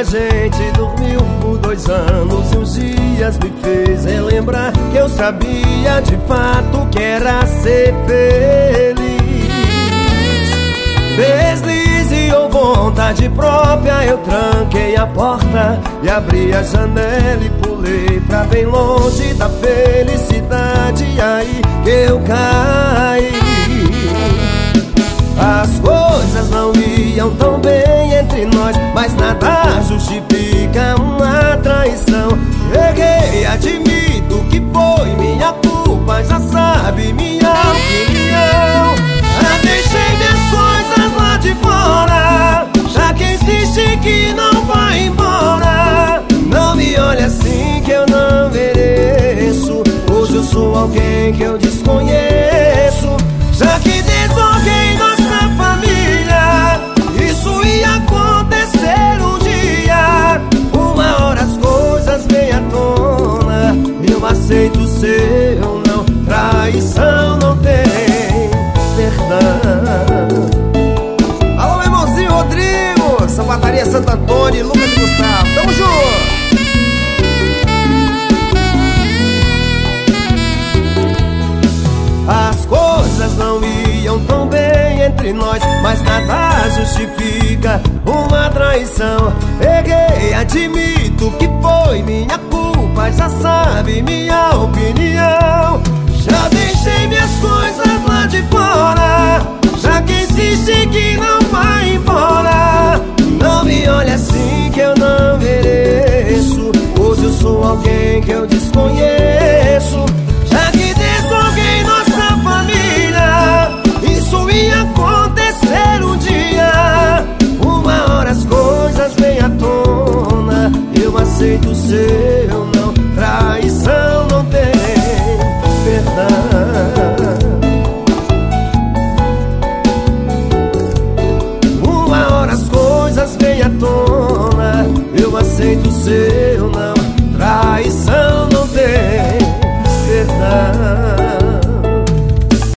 a gente dormiu por dois anos E os dias me fez relembrar Que eu sabia de fato que era ser feliz. Deslize ou vontade própria Eu tranquei a porta e abri a janela E pulei pra bem longe da felicidade. Aí que eu caí. As coisas não iam tão bem admito que foi minha culpa Já sabe minha opinião. Já deixei minhas coisas lá de fora Já que insiste que não vai embora. Não me olhe assim que eu não mereço. Hoje eu sou alguém que eu Eu aceito ser ou não Traição não tem perdão Alô, irmãozinho Rodrigo, Sapataria Santo Antônio, Lucas Gustavo. Tamo junto! As coisas não iam tão bem entre nós Mas nada justifica uma traição Errei, admito Já sabe minha opinião à tona Eu aceito ser